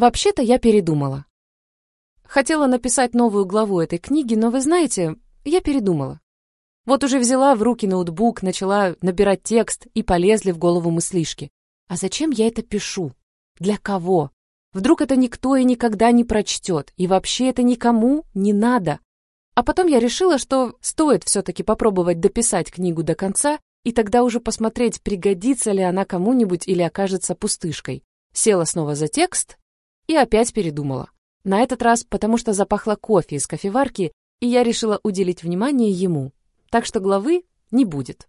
Вообще-то я передумала. Хотела написать новую главу этой книги, но вы знаете, я передумала. Вот уже взяла в руки ноутбук, начала набирать текст, и полезли в голову мыслишки. А зачем я это пишу? Для кого? Вдруг это никто и никогда не прочтет, и вообще это никому не надо. А потом я решила, что стоит все-таки попробовать дописать книгу до конца, и тогда уже посмотреть, пригодится ли она кому-нибудь или окажется пустышкой. Села снова за текст и опять передумала. На этот раз потому что запахло кофе из кофеварки, и я решила уделить внимание ему. Так что главы не будет.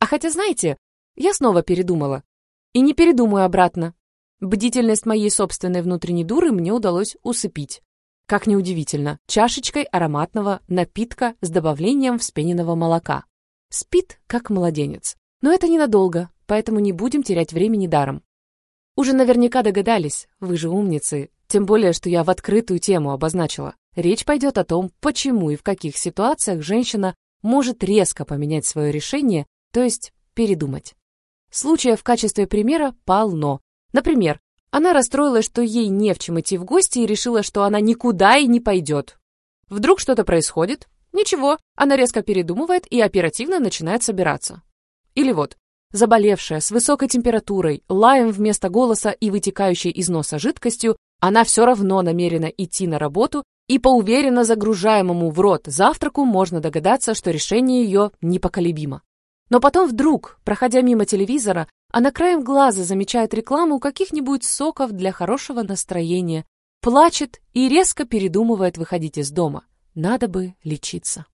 А хотя, знаете, я снова передумала. И не передумаю обратно. Бдительность моей собственной внутренней дуры мне удалось усыпить. Как неудивительно, чашечкой ароматного напитка с добавлением вспененного молока. Спит, как младенец. Но это ненадолго, поэтому не будем терять времени даром. Уже наверняка догадались, вы же умницы, тем более, что я в открытую тему обозначила. Речь пойдет о том, почему и в каких ситуациях женщина может резко поменять свое решение, то есть передумать. Случаев в качестве примера полно, Например, она расстроилась, что ей не в чем идти в гости и решила, что она никуда и не пойдет. Вдруг что-то происходит? Ничего, она резко передумывает и оперативно начинает собираться. Или вот, заболевшая, с высокой температурой, лаем вместо голоса и вытекающей из носа жидкостью, она все равно намерена идти на работу, и по уверенно загружаемому в рот завтраку можно догадаться, что решение ее непоколебимо. Но потом вдруг, проходя мимо телевизора, она краем глаза замечает рекламу каких-нибудь соков для хорошего настроения, плачет и резко передумывает выходить из дома. Надо бы лечиться.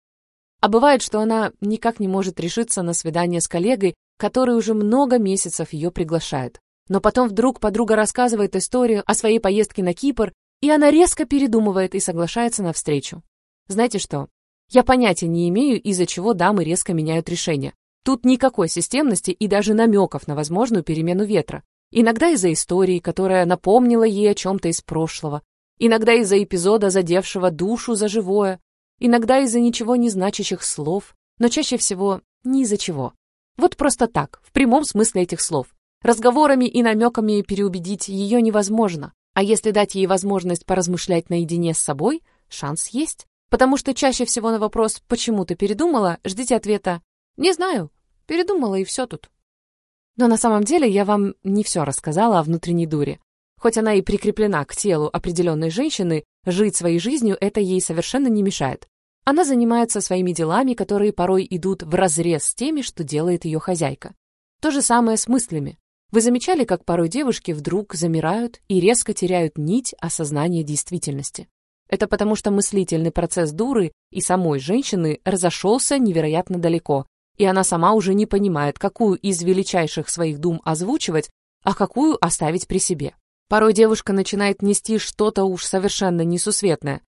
А бывает, что она никак не может решиться на свидание с коллегой, который уже много месяцев ее приглашает. Но потом вдруг подруга рассказывает историю о своей поездке на Кипр, и она резко передумывает и соглашается на встречу. Знаете что? Я понятия не имею, из-за чего дамы резко меняют решение. Тут никакой системности и даже намеков на возможную перемену ветра. Иногда из-за истории, которая напомнила ей о чем-то из прошлого. Иногда из-за эпизода, задевшего душу за живое. Иногда из-за ничего не значащих слов. Но чаще всего ни из-за чего. Вот просто так, в прямом смысле этих слов. Разговорами и намеками переубедить ее невозможно. А если дать ей возможность поразмышлять наедине с собой, шанс есть. Потому что чаще всего на вопрос «почему ты передумала?» ждите ответа не знаю. Передумала, и все тут. Но на самом деле я вам не все рассказала о внутренней дуре. Хоть она и прикреплена к телу определенной женщины, жить своей жизнью это ей совершенно не мешает. Она занимается своими делами, которые порой идут вразрез с теми, что делает ее хозяйка. То же самое с мыслями. Вы замечали, как порой девушки вдруг замирают и резко теряют нить осознания действительности? Это потому, что мыслительный процесс дуры и самой женщины разошелся невероятно далеко, и она сама уже не понимает, какую из величайших своих дум озвучивать, а какую оставить при себе. Порой девушка начинает нести что-то уж совершенно несусветное.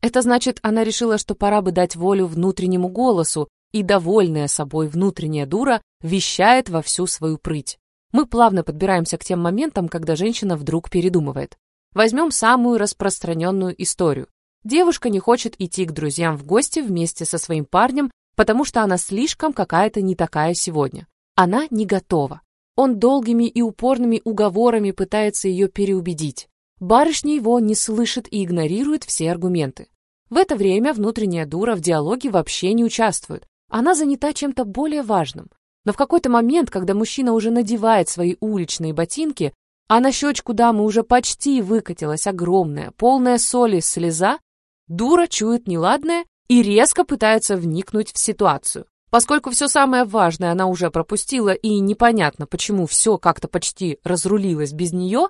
Это значит, она решила, что пора бы дать волю внутреннему голосу, и довольная собой внутренняя дура вещает во всю свою прыть. Мы плавно подбираемся к тем моментам, когда женщина вдруг передумывает. Возьмем самую распространенную историю. Девушка не хочет идти к друзьям в гости вместе со своим парнем, потому что она слишком какая-то не такая сегодня. Она не готова. Он долгими и упорными уговорами пытается ее переубедить. Барышня его не слышит и игнорирует все аргументы. В это время внутренняя дура в диалоге вообще не участвует. Она занята чем-то более важным. Но в какой-то момент, когда мужчина уже надевает свои уличные ботинки, а на щечку дамы уже почти выкатилась огромная, полная соли слеза, дура чует неладное и резко пытается вникнуть в ситуацию. Поскольку все самое важное она уже пропустила и непонятно, почему все как-то почти разрулилось без нее,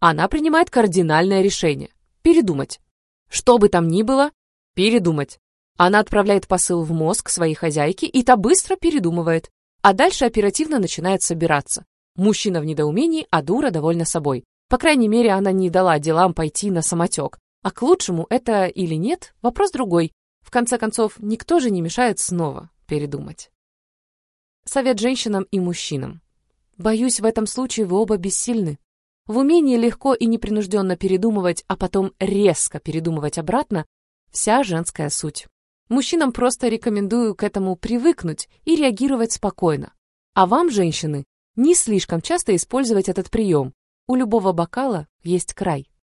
она принимает кардинальное решение – передумать. Что бы там ни было, передумать. Она отправляет посыл в мозг своей хозяйки, и та быстро передумывает. А дальше оперативно начинает собираться. Мужчина в недоумении, а дура довольна собой. По крайней мере, она не дала делам пойти на самотек. А к лучшему это или нет, вопрос другой. В конце концов, никто же не мешает снова передумать. Совет женщинам и мужчинам. Боюсь, в этом случае вы оба бессильны. В умении легко и непринужденно передумывать, а потом резко передумывать обратно – вся женская суть. Мужчинам просто рекомендую к этому привыкнуть и реагировать спокойно. А вам, женщины, не слишком часто использовать этот прием. У любого бокала есть край.